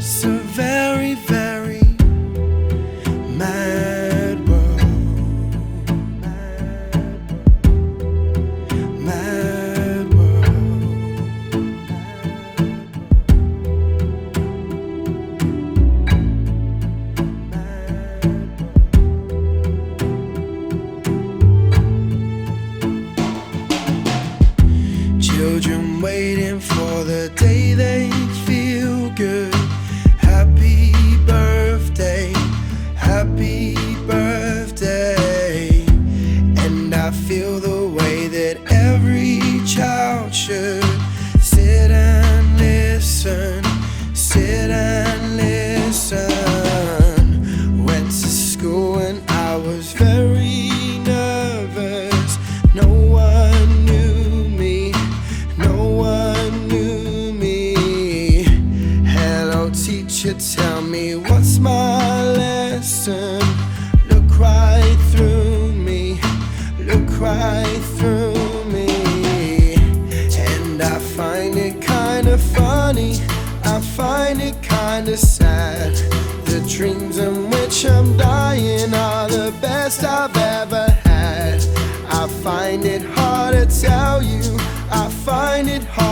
It's a very, very mad world. Mad world. Children waiting for the day they happy lesson. Look right through me, look right through me. And I find it kinda funny, I find it kinda sad. The dreams in which I'm dying are the best I've ever had. I find it hard to tell you, I find it hard